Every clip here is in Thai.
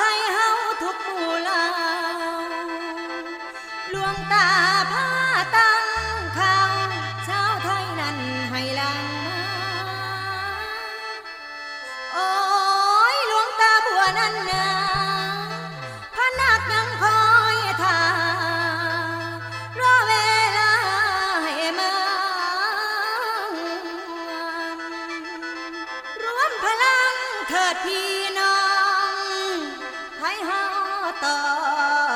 ไทยเฮาทุกหมู่เหล่าหลวงตาพาตั้งเขาวชาวไทยนั้นให้หลังมาโอ้ยหลวงตาบัวนั้นนะพระนักยังคอยทารอเวลาให้มารวมพลังเถิดพี่น้อง ตา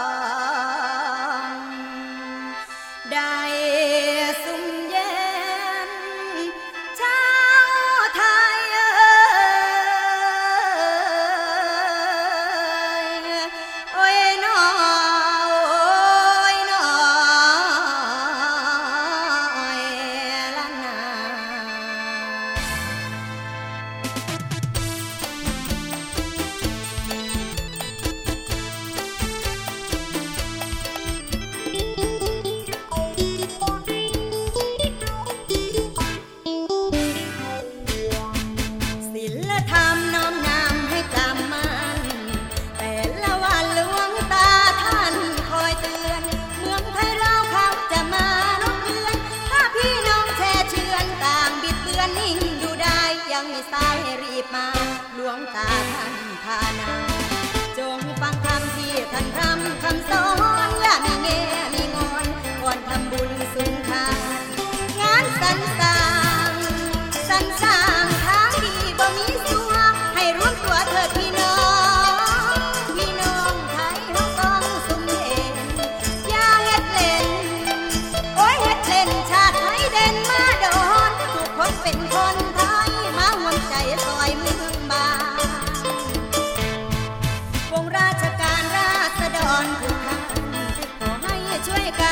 สายรีบมาหลวงตาท่าน